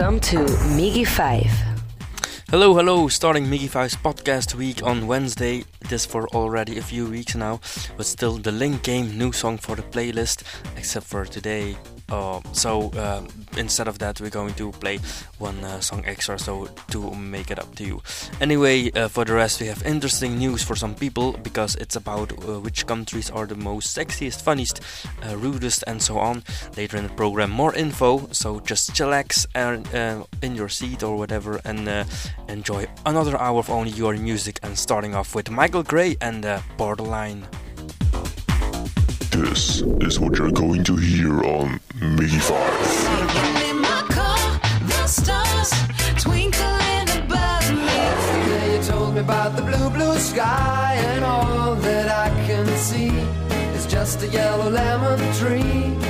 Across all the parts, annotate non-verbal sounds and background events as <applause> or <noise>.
Welcome to MIGY 5. Hello, hello, starting MIGY 5's podcast week on Wednesday. This for already a few weeks now, but still the Link Game new song for the playlist, except for today. Uh, so uh, instead of that, we're going to play one uh, song extra, so to make it up to you. Anyway, uh, for the rest, we have interesting news for some people because it's about uh, which countries are the most sexiest, funniest, uh, rudest, and so on. Later in the program, more info. So just chillax and in your seat or whatever, and enjoy another hour of only your music. And starting off with Michael Gray and Borderline. This is what you're going to hear on MIGY 5. told me about the blue, blue sky, and all that I can see is just a yellow lemon tree.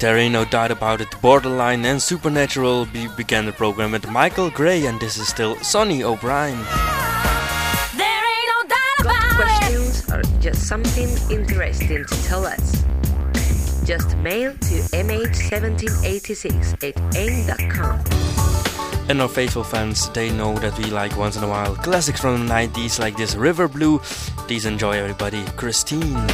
Tarino died no doubt about it. Borderline and Supernatural began the program with Michael Gray, and this is still Sonny O'Brien. There ain't no doubt about questions it. Questions are just something interesting to tell us. Just mail to mh1786 at aim.com. And our faithful fans, they know that we like once in a while classics from the 90s like this River Blue. Please enjoy, everybody. Christine.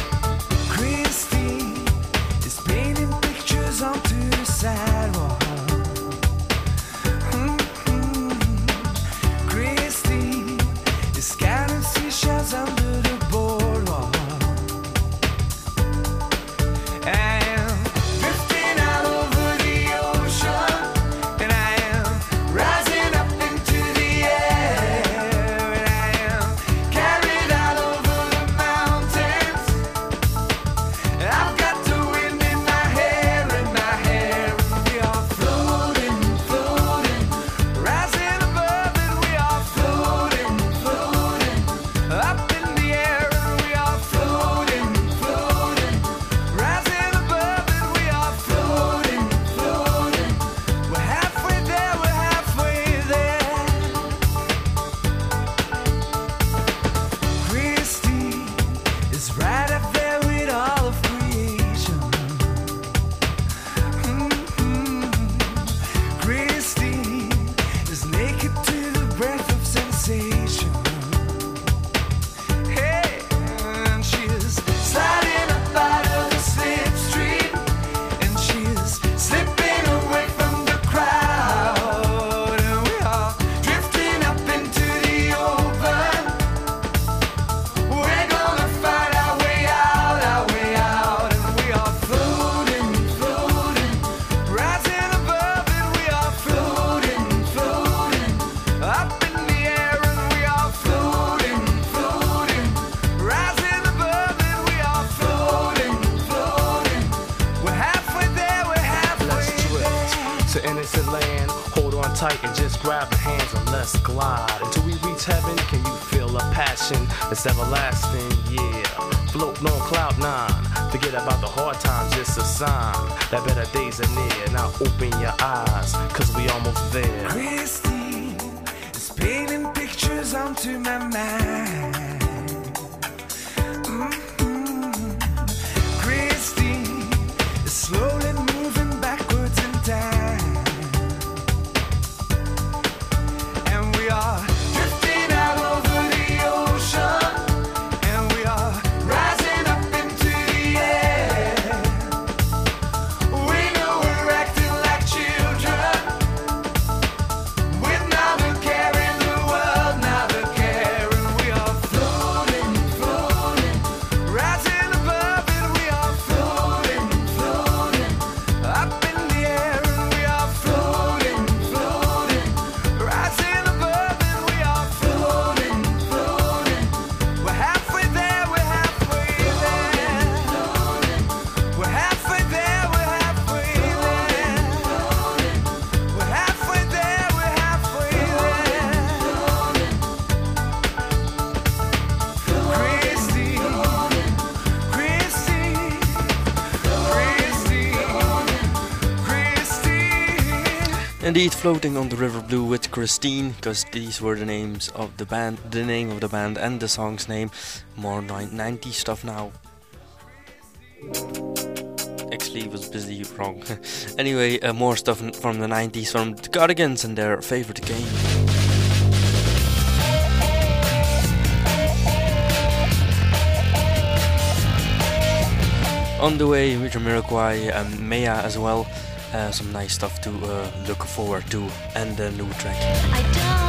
Floating on the River Blue with Christine, because these were the names of the band, the name of the band, and the song's name. More 90 stuff now. Actually, was busy wrong. <laughs> anyway, uh, more stuff from the 90s from the Cardigans and their favorite game. On the way, Jamiroquai and Maya as well. Uh, some nice stuff to uh, look forward to and the new track.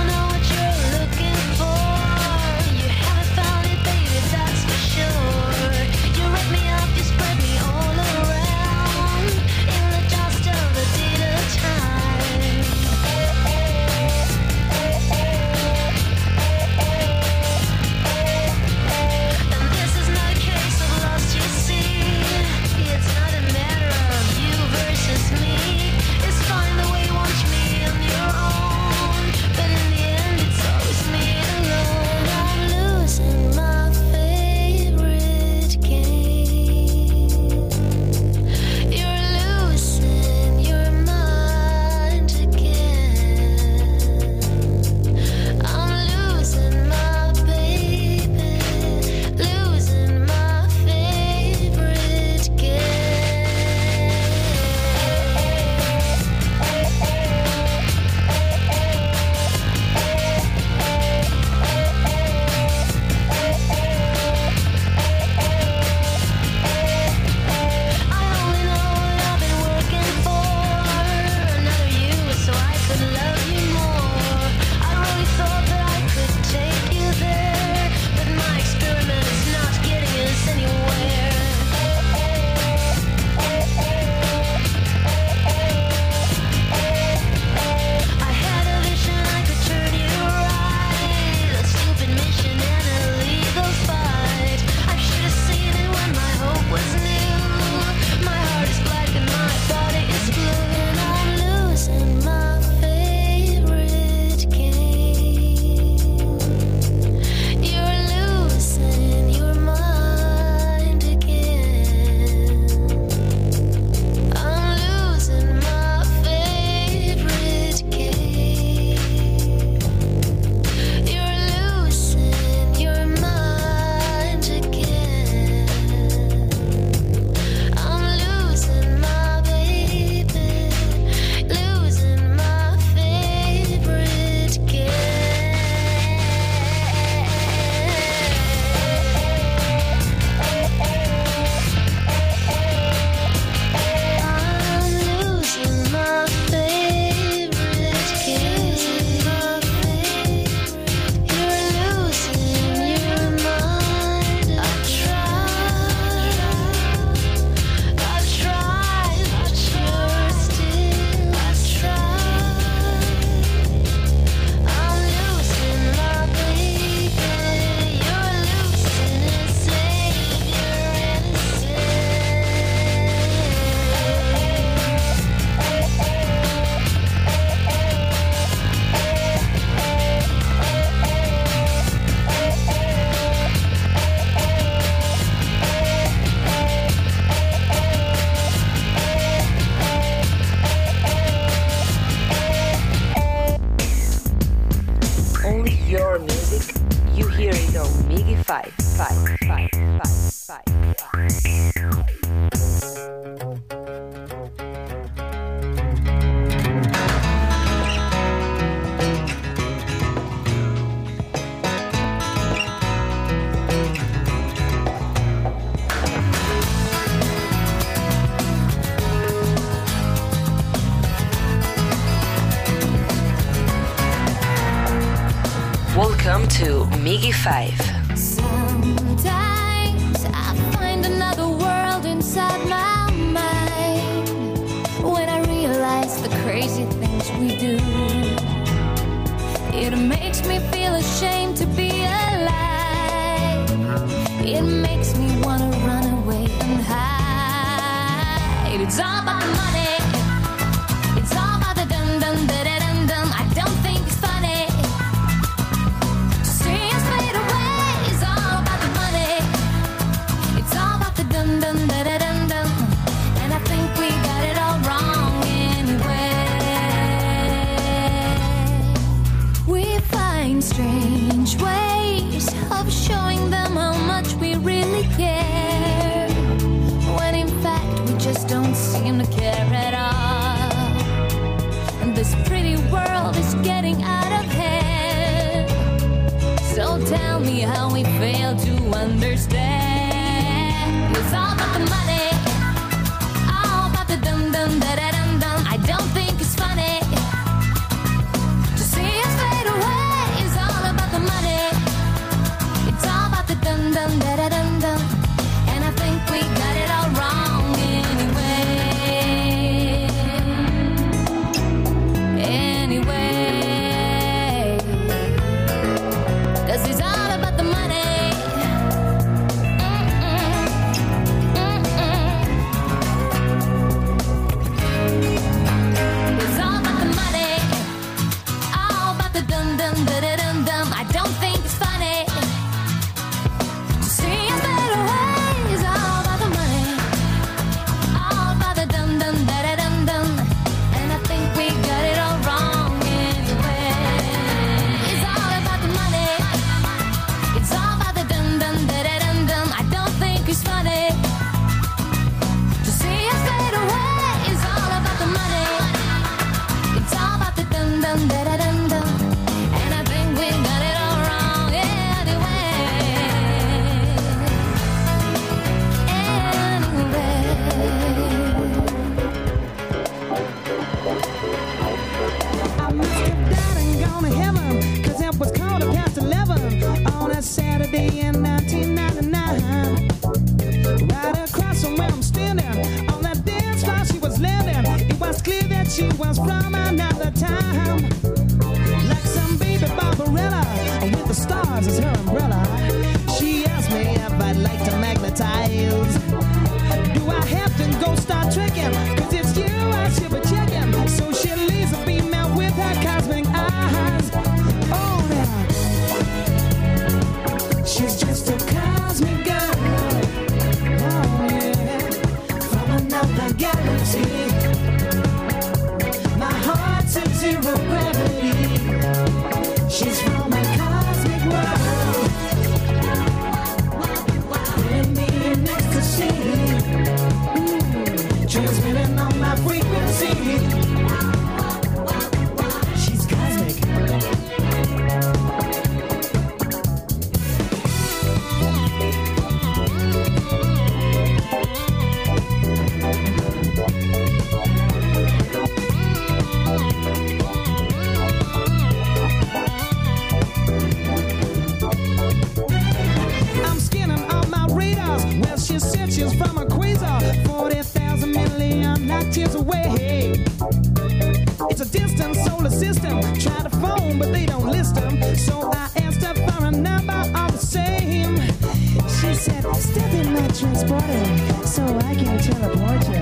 Step transporter so I can teleport you.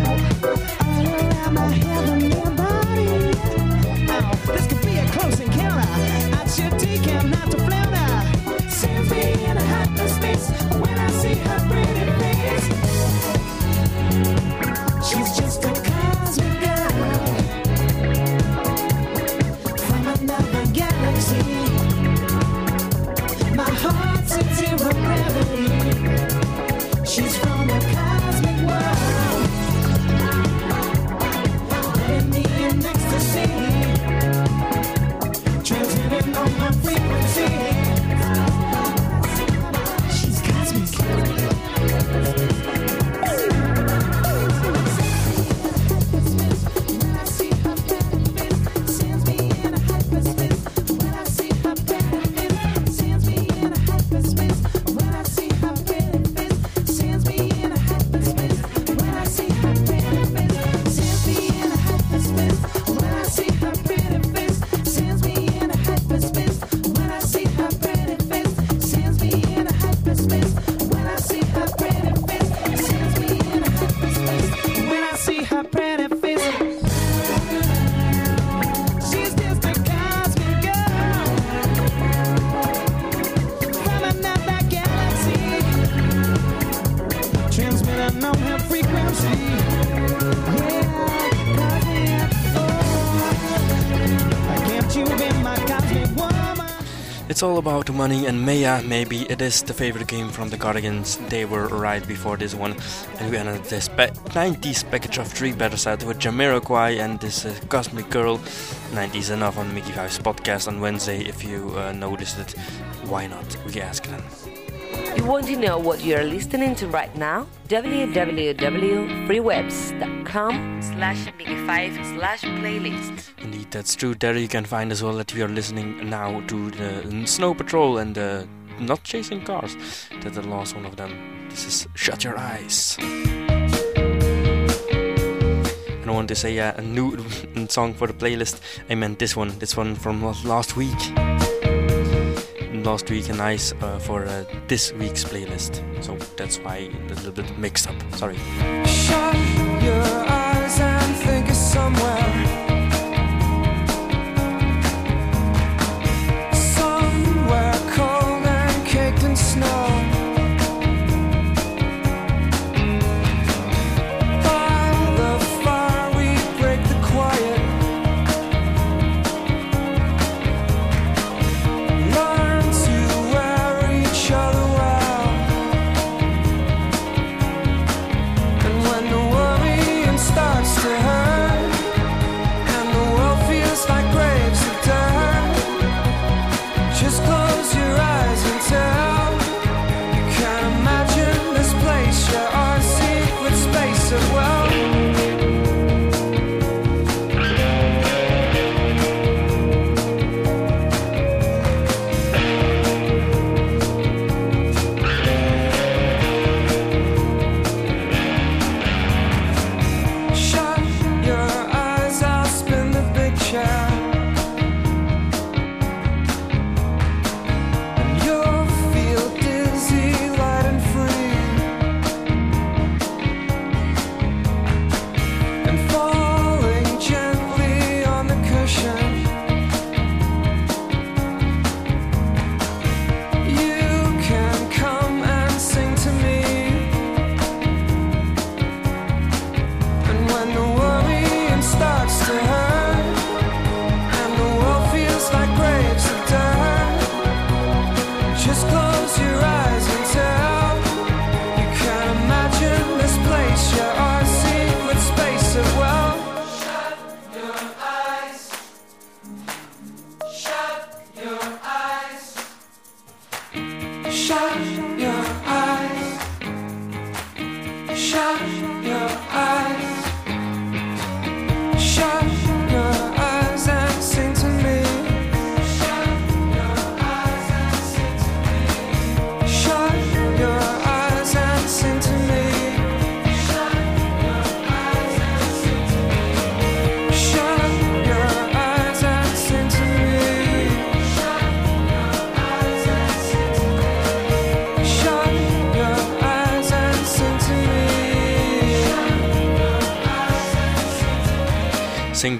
All around my heavenly It's all about money and Maya. Maybe it is the favorite game from the Cardigans. They were right before this one. And we ended this pe- 90s package of three better set with Jamiroquai and this uh, Cosmic Girl. 90s enough on Mickey Five's podcast on Wednesday. If you uh, noticed it, why not? We ask them. You want to know what you're listening to right now? www.freewebs.com slash Mickey5 slash playlist. Indeed, that's true. There you can find as well that we are listening now to the Snow Patrol and the Not Chasing Cars. That's the last one of them. This is Shut Your Eyes. And I want to say uh, a new <laughs> song for the playlist. I meant this one. This one from last week. Last week and nice uh, for uh, this week's playlist. So that's why a little bit mixed up. Sorry.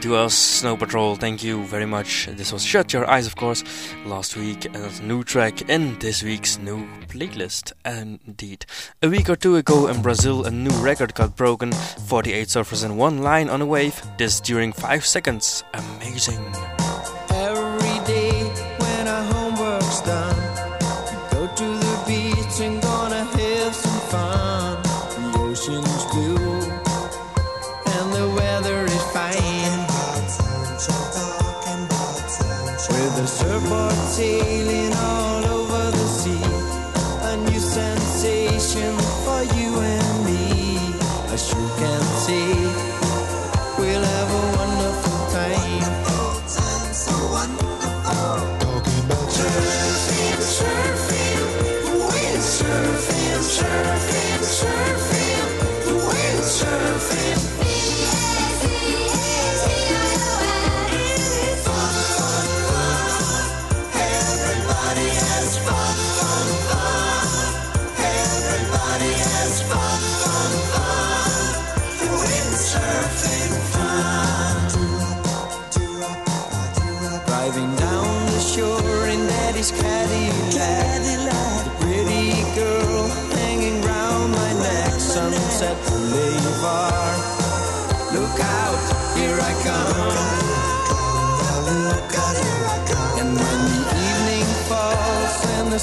To us, Snow Patrol. Thank you very much. This was Shut Your Eyes, of course, last week, and a new track in this week's new playlist. Indeed. A week or two ago in Brazil, a new record got broken 48 surfers in one line on a wave. This during 5 seconds. Amazing.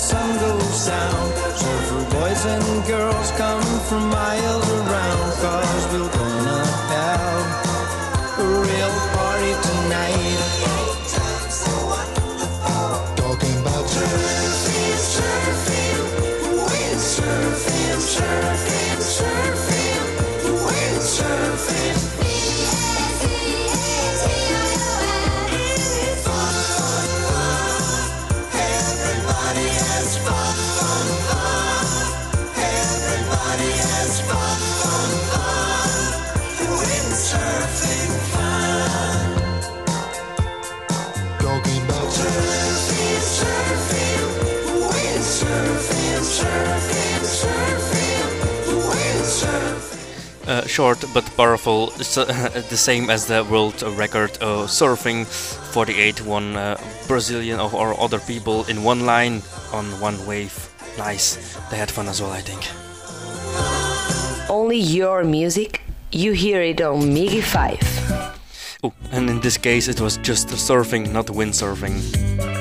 Sun goes down, surfer boys and girls come from miles around. Cause we're gonna short but powerful, s- <laughs> the same as the world record uh, surfing 48 one uh, Brazilian or, other people in one line on one wave. Nice. They had fun as well, I think. Only your music, you hear it on MIGY 5. Oh, and in this case it was just surfing, not windsurfing.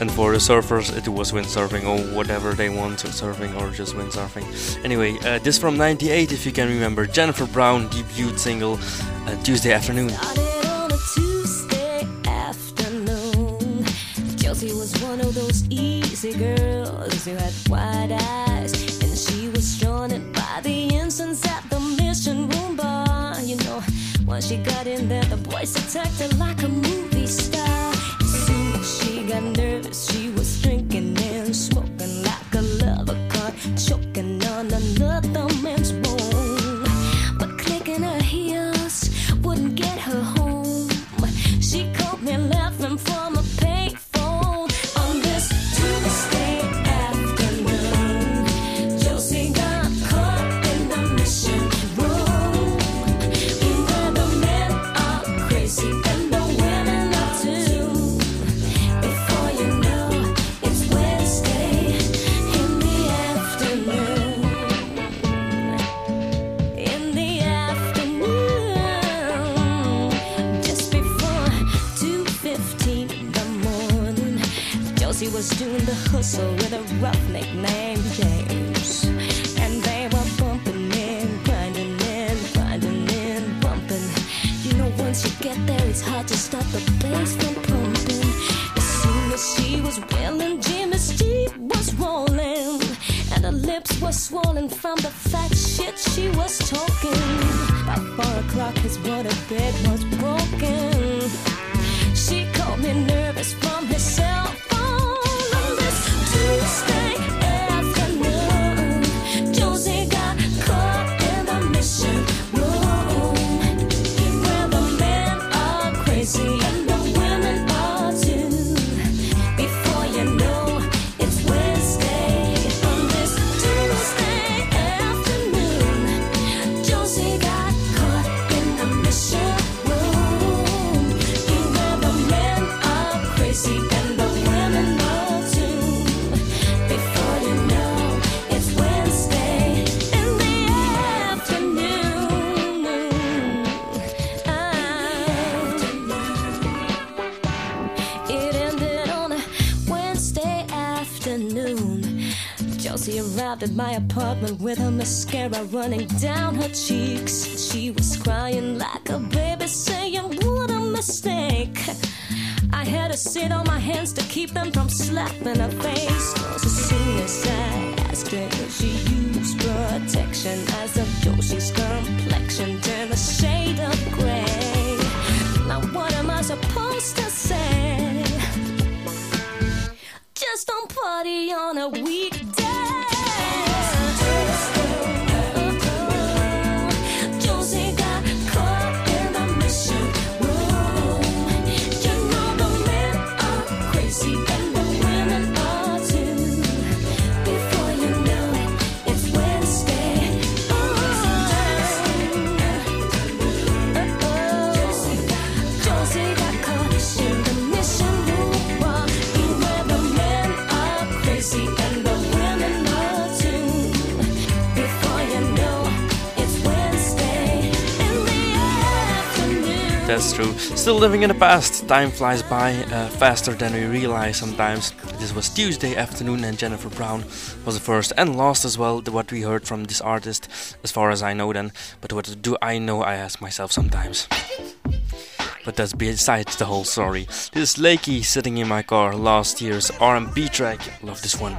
And for the surfers, it was windsurfing or whatever they want, surfing or just windsurfing. Anyway, uh, this from '98, if you can remember, Jennifer Brown debut single, uh, Tuesday afternoon. Tuesday afternoon. Chelsea was one of those easy girls who had wide eyes, and she was drawn in by the incense at the mission room bar. You know, once she got in there, the boys attacked her like a movie star. Got nervous, she was drinking and smoking like a lover caught choking on another man's bone. At my apartment with her mascara running down her cheeks. She was crying like a baby, saying, What a mistake. I had to sit on my hands to keep them from slapping her face. 'Cause as soon as I asked her she used protection, as of That's true. Still living in the past. Time flies by uh, faster than we realize sometimes. This was Tuesday afternoon, and Jennifer Brown was the first and last as well. What we heard from this artist, as far as I know, then. But what do I know? I ask myself sometimes. But that's besides the whole story. This is Lakey sitting in my car. Last year's R&B track. Love this one.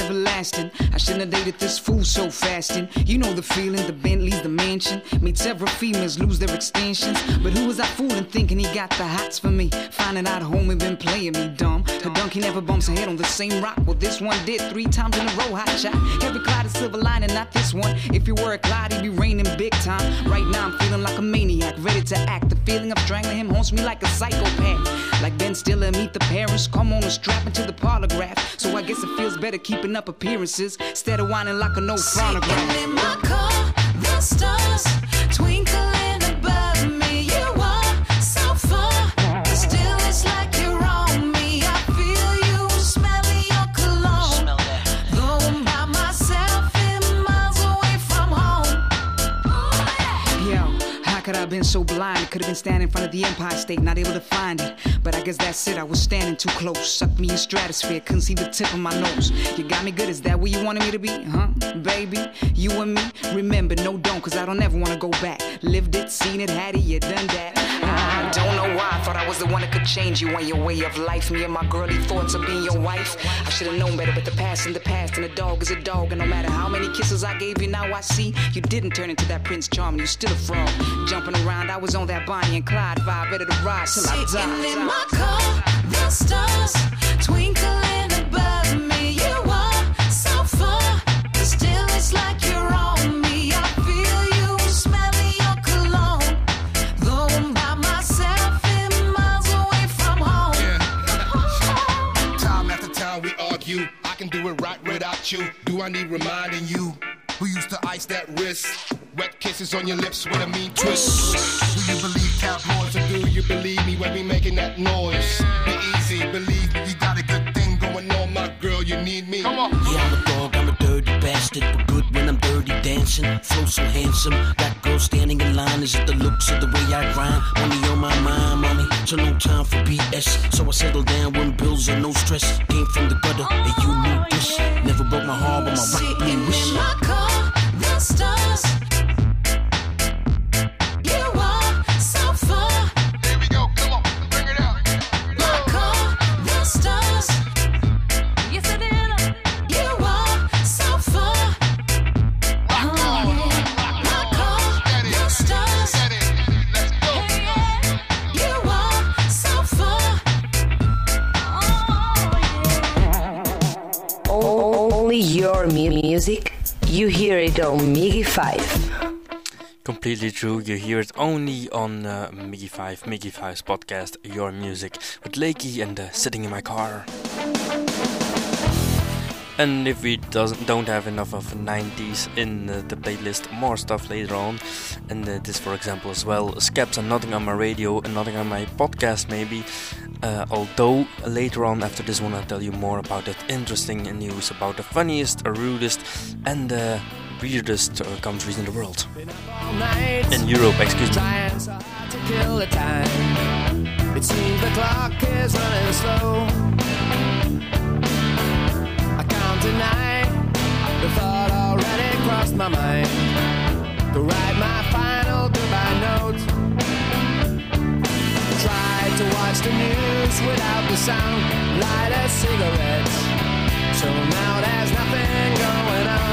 Everlasting. I shouldn't have dated this fool so fast. And you know the feeling, the Bentley's the mansion. Made several females lose their extensions. But who was I fooling thinking he got the hots for me? Finding out home homie been playing me dumb. Her donkey never bumps her head on the same rock. Well, this one did three times in a row. Hot shot. Every cloud is silver lining, not this one. If you were a cloud, he'd be raining big time. Right now, I'm feeling like a maniac, ready to act. The feeling of strangling him haunts me like a psychopath. Like Ben Stiller, meet the parents. Come on and strap into the polygraph. So I guess it feels better keeping up appearances instead of whining like a no phonograph. In my car, the stars so blind? Could have been standing in front of the Empire State, not able to find it. But I guess that's it, I was standing too close. Sucked me in stratosphere, couldn't see the tip of my nose. You got me good, is that where you wanted me to be? Huh? Baby, you and me? Remember, no, don't, cause I don't ever wanna go back. Lived it, seen it, had it, you done that. I don't know why I thought I was the one that could change you and your way of life. Me and my girly thoughts of being your wife. I should have known better, but the past in the past, and a dog is a dog. And no matter how many kisses I gave you, now I see you didn't turn into that Prince Charming. You still a fraud. Jumping around, I was on that Bonnie and Clyde vibe, ready to ride till I Sitting in my car, the stars twinkling it you. Do I need reminding you? Who used to ice that wrist? Wet kisses on your lips with a mean twist. Do you believe tabloids or do you believe me when we making that noise? Be easy, believe me, you got a good thing going on, my girl. You need me. Come on. Yeah, I'm a dog, I'm a dirty bastard, but good when I'm dirty dancing. dancing, flow so handsome. Got girls standing in line. Is it the looks or the way I grind? Money on my mind, mommy. So no time for BS. So I settle down when bills are no stress. Came from the gutter, and you knew this. Never broke my heart, but my Sitting me wish. in my car, the stars. MIGY 5. Completely true. You hear it only on uh, MIGY 5, MIGY 5's podcast, Your Music, with Lakey and uh, Sitting in My Car. And if we doesn't don't have enough of 90s in uh, the playlist, more stuff later on. And uh, this, for example, as well. Skeps and nothing on my radio and nothing on my podcast, maybe. Uh, although later on, after this one, I'll tell you more about that interesting news about the funniest, rudest, and uh, weirdest uh, countries in the world. In Europe, excuse me. The thought already crossed my mind to write my final goodbye note. To watch the news without the sound, light a cigarette. So now there's nothing going on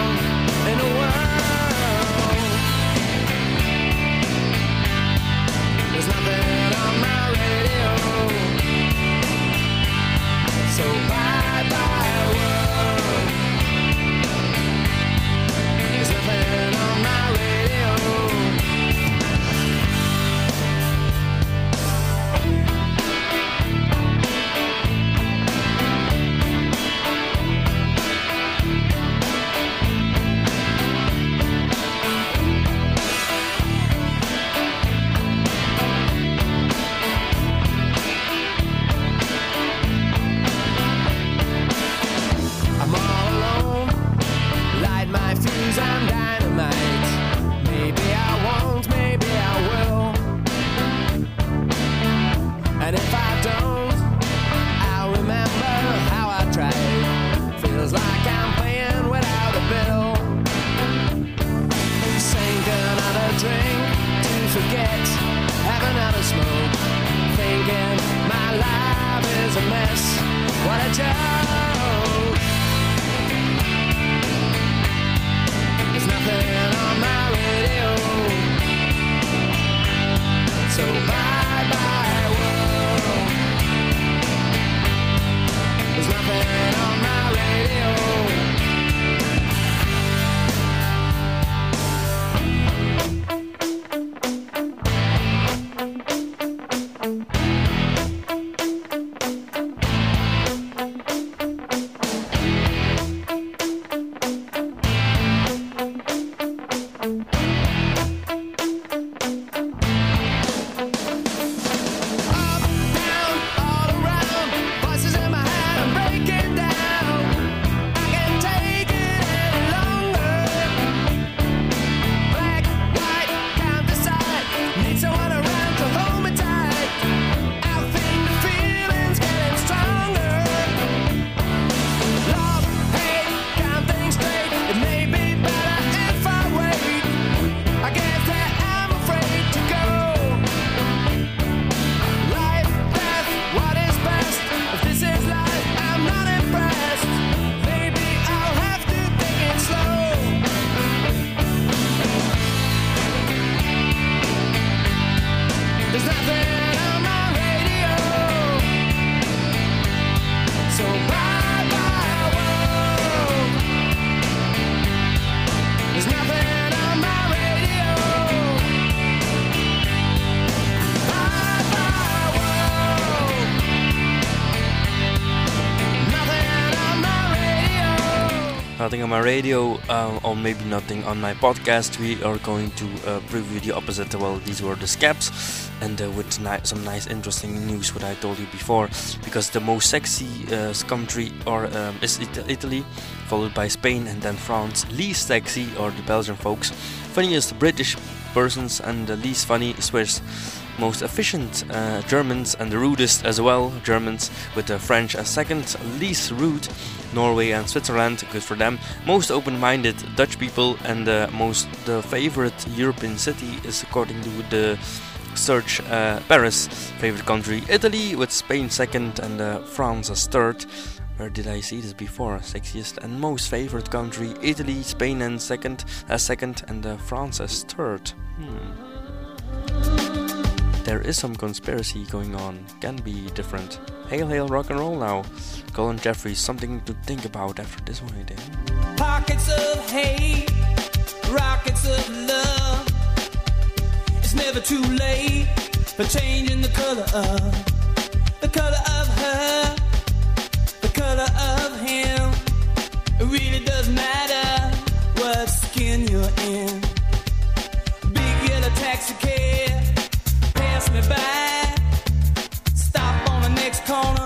radio, uh, or maybe nothing on my podcast, we are going to uh, preview the opposite. Well, these were the Scaps, and uh, with ni- some nice, interesting news, what I told you before. Because the most sexy uh, country or um, is It- Italy, followed by Spain, and then France. Least sexy are the Belgian folks. Funniest British persons, and the least funny Swiss most efficient uh, Germans and the rudest as well Germans with the French as second least rude Norway and Switzerland good for them most open-minded Dutch people and the most the favorite European city is according to the search uh, Paris favorite country Italy with Spain second and uh, France as third where did I see this before? Sexiest and most favorite country Italy, Spain and second as second and uh, France as third. Hmm there is some conspiracy going on. Can be different. Hail, hail, rock and roll now. Garland Jeffreys, something to think about after this one, think. Pockets of hate, rockets of love. It's never too late for changing the color of the color of her, the color of him. It really doesn't matter what skin you're in. Big yellow taxi cab, pass me by. Stop on the next corner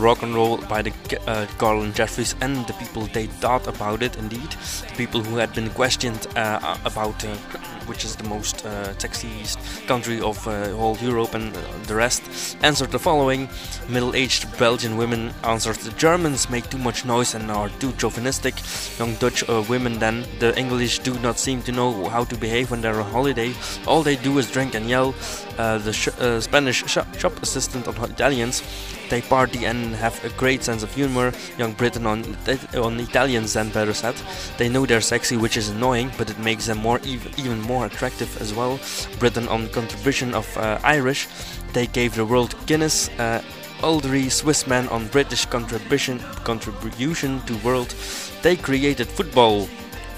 rock and roll by the uh, Garland Jeffreys and the people they thought about it. Indeed, the people who had been questioned uh, about uh, which is the most uh, sexiest country of uh, whole Europe and uh, the rest answered the following: Middle-aged Belgian women answered the Germans make too much noise and are too chauvinistic. Young Dutch uh, women then the English do not seem to know how to behave when they're on holiday. All they do is drink and yell. Uh, the sh- uh, Spanish shop, shop assistant on Italians they party and have a great sense of humor. Young Britain on on Italians then better said. They know they're sexy, which is annoying, but it makes them more ev- even more attractive as well. Britain on contribution of uh, Irish. They gave the world Guinness. Uh, elderly Swiss man on British contribution contribution to world. They created football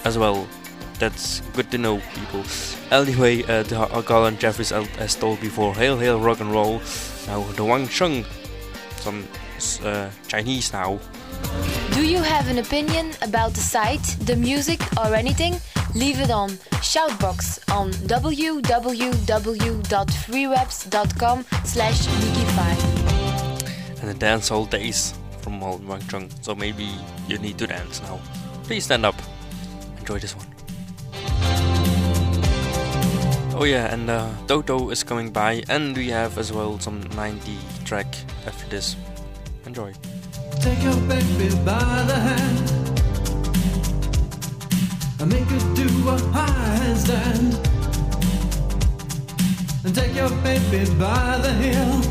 as well. That's good to know, people. Anyway, uh, the uh, Garland Jeffreys, as as told before, hail, hail, rock and roll. Now the Wang Chung, some uh, Chinese now. Do you have an opinion about the site, the music, or anything? Leave it on Shoutbox on www.freewebs.com slash migy5. And the dance hall days from old Wang Chung. So maybe you need to dance now. Please stand up. Enjoy this one. Oh yeah, and uh, Toto is coming by, and we have as well some 90 track after this. Enjoy. Take your baby by the hand and make her do a handstand. And take your baby by the heel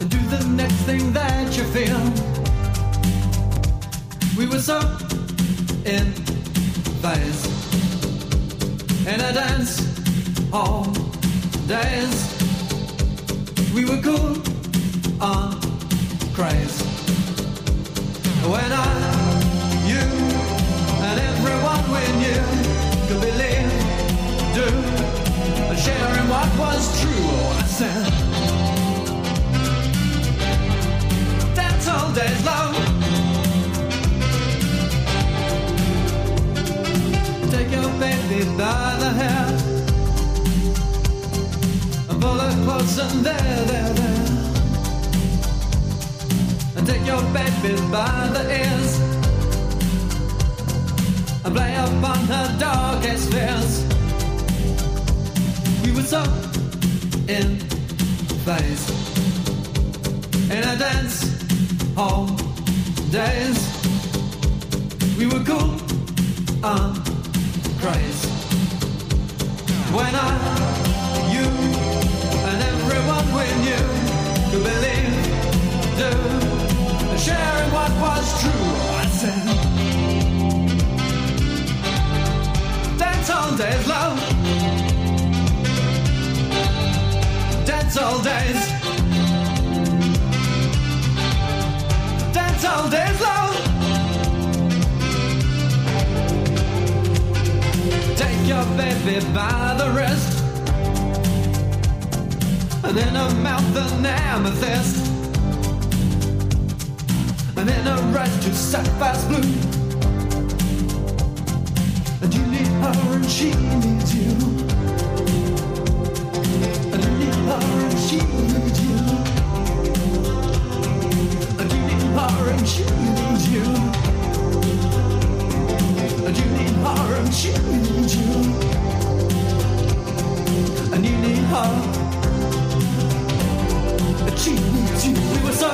and do the next thing that you feel. We were so in phase in a dance hall days. We were cool uh, on craze. When I, you, and everyone we knew could believe, do, and sharing what was true. Oh, I said, that's all days long. Take your baby by the hair and pull her close and there, there, there. And take your baby by the ears and play upon her darkest fears. We were so in phase in a dance hall days. We were cool on craze. When I, you, and everyone we knew could believe, do, and sharing what was true. I said, that's all days, love. That's all days. That's all days, love. Take your baby by the wrist. And in her mouth an amethyst. And in her eyes two sapphires blue. And you need her and she needs you. And you need her and she needs you. And you need her and she needs you and she needs you And you need her she needs you We were so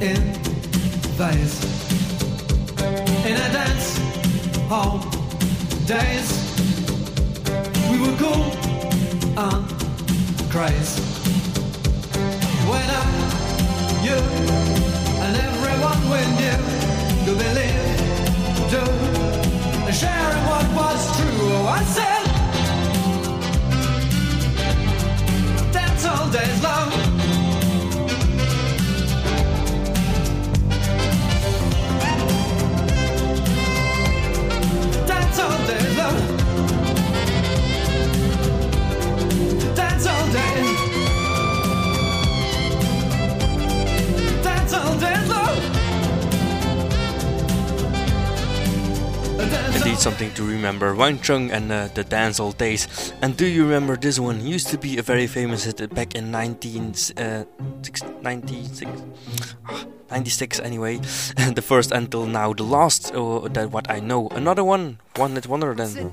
in phase In a dance hall days. We were cool. And crazy. When I, you and everyone we knew Could believe, do sharing what was true. Oh, I said, that's all days long. Something to remember. Wang Chung and uh, the Dance Hall Days. And do you remember this one? Used to be a very famous hit back in 1996. uh, 96, ah, 96 anyway. <laughs> the first until now, the last, uh, that what I know. Another one, one that wonder then.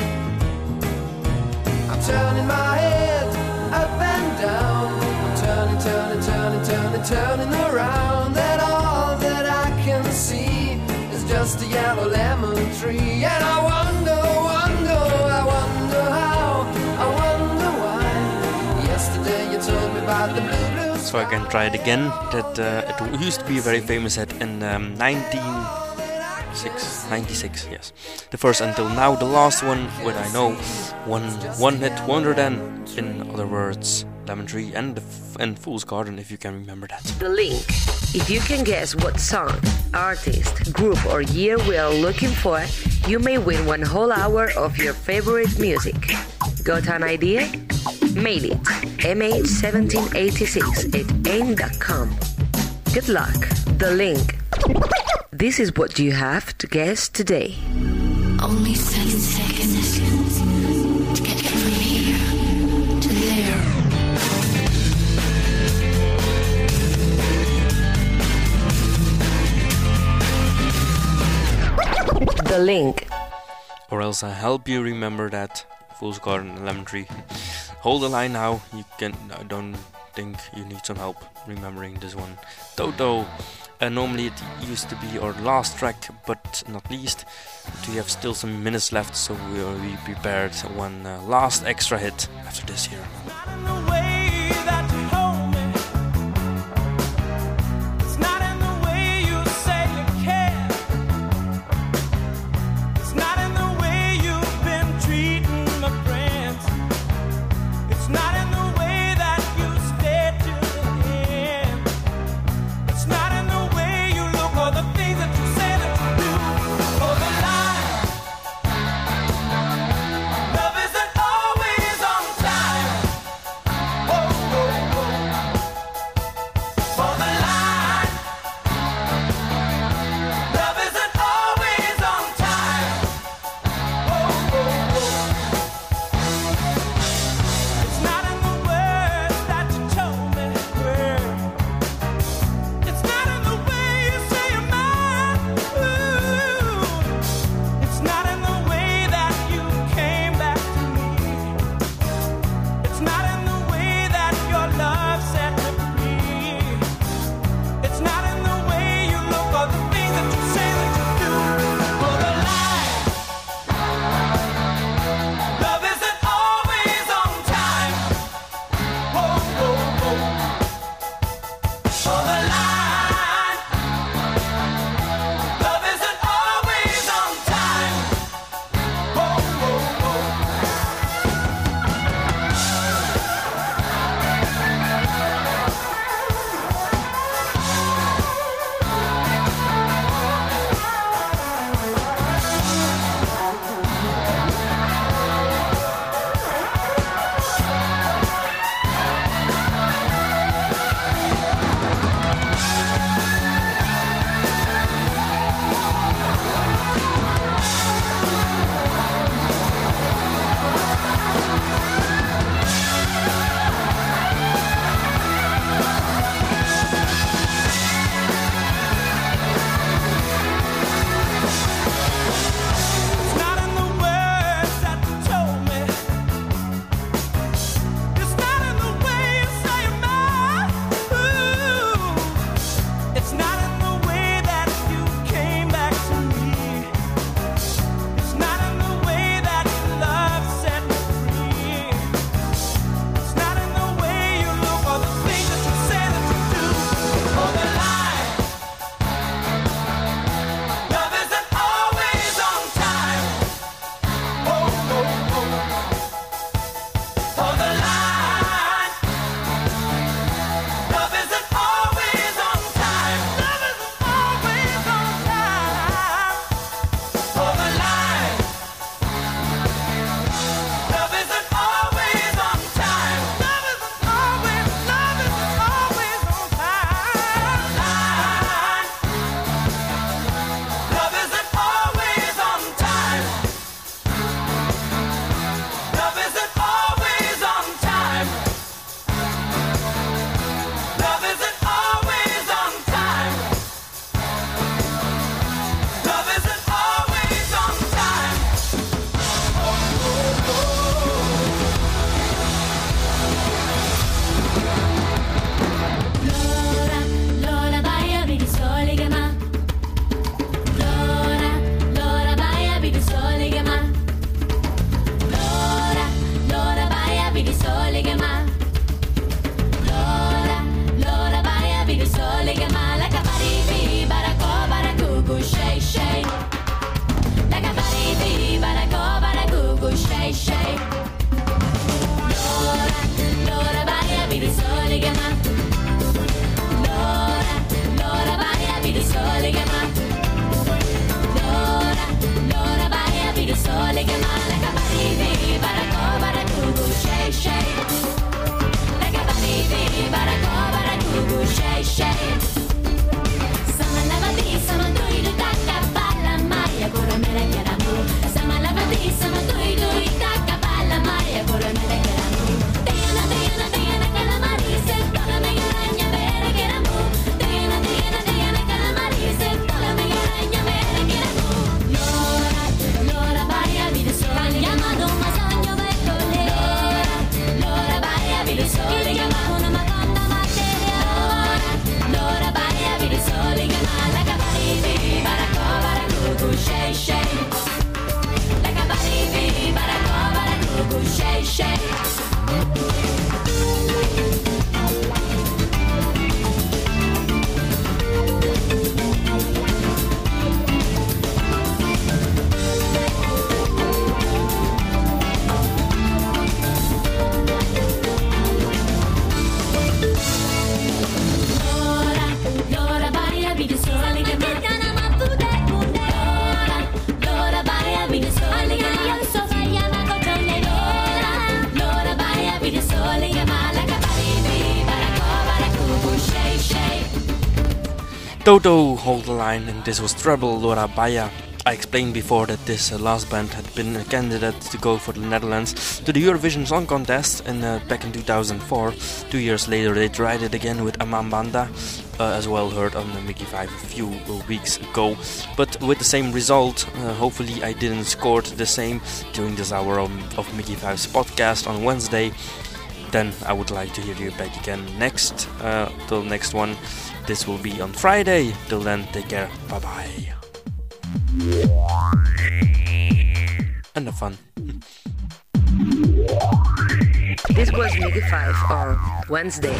Turning my head up and down. I'm turning, turning, turning, turning, turning around. That all that I can see is just a yellow lemon tree. And I wonder, wonder, I wonder how, I wonder why. Yesterday you told me about the blue, blue So I can try it again. That uh, it used to be very famous at in um, 1996. 96, yes. The first until now, the last one, what I know, one one hit wonder. Then, in other words, Lemon Tree and the f- and Fool's Garden, if you can remember that. The link. If you can guess what song, artist, group, or year we are looking for, you may win one whole hour of your favorite music. Got an idea? Mail it mh1786 at aim.com. Good luck. The link. This is what you have to guess today. Only seven seconds to get from here to there. The link. Or else I help you remember that Fool's Garden and Lemon Tree. Hold the line now. You can. I don't think you need some help remembering this one. Toto. Uh, normally it used to be our last track, but not least. But we have still some minutes left, so we will be prepared one uh, last extra hit after this here. Toto hold the line, and this was Treble Laura Baya. I explained before that this uh, last band had been a candidate to go for the Netherlands to the Eurovision Song Contest in, uh, back in 2004. Two years later, they tried it again with Amambanda, uh, as well heard on the MIGY 5 a few uh, weeks ago. But with the same result, uh, hopefully I didn't score the same during this hour of, of MIGY 5's podcast on Wednesday. Then I would like to hear you back again next, uh, till next one. This will be on Friday. Till then, take care. Bye bye. And have fun. This was MIGY 5 on Wednesday.